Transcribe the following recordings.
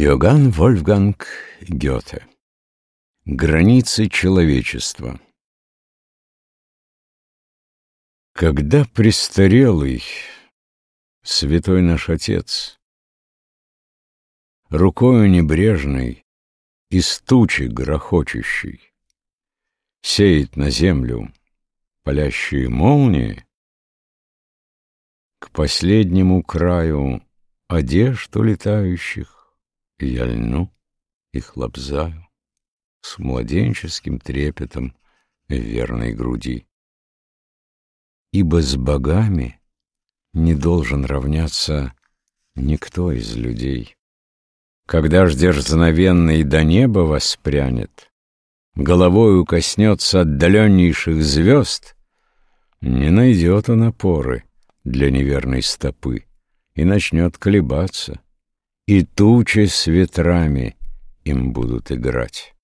Иоганн Вольфганг Гёте. Границы человечества. Когда престарелый святой наш Отец Рукою небрежной из тучи грохочущей Сеет на землю палящие молнии, К последнему краю одежд улетающих я льну и хлопзаю С младенческим трепетом в верной груди. Ибо с богами не должен равняться никто из людей. Когда ж дерзновенный до неба воспрянет, Головою коснется отдаленнейших звезд, Не найдет он опоры для неверной стопы И начнет колебаться — и тучи с ветрами им будут играть.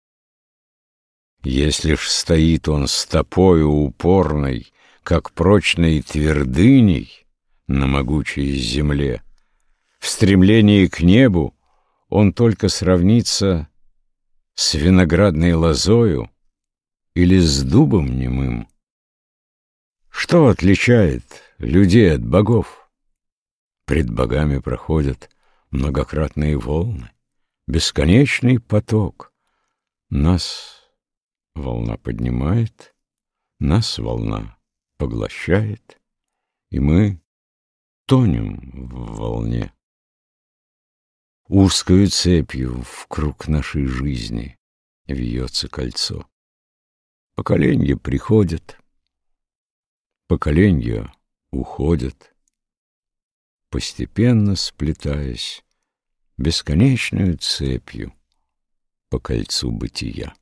Если ж стоит он стопою упорной, как прочной твердыней на могучей земле, в стремлении к небу он только сравнится с виноградной лозою или с дубом немым. Что отличает людей от богов? Пред богами проходят многократные волны, бесконечный поток. Нас волна поднимает, нас волна поглощает, и мы тонем в волне. Узкою цепью в круг нашей жизни вьется кольцо. Поколенья приходят, поколенья уходят, постепенно сплетаясь бесконечную цепью по кольцу бытия.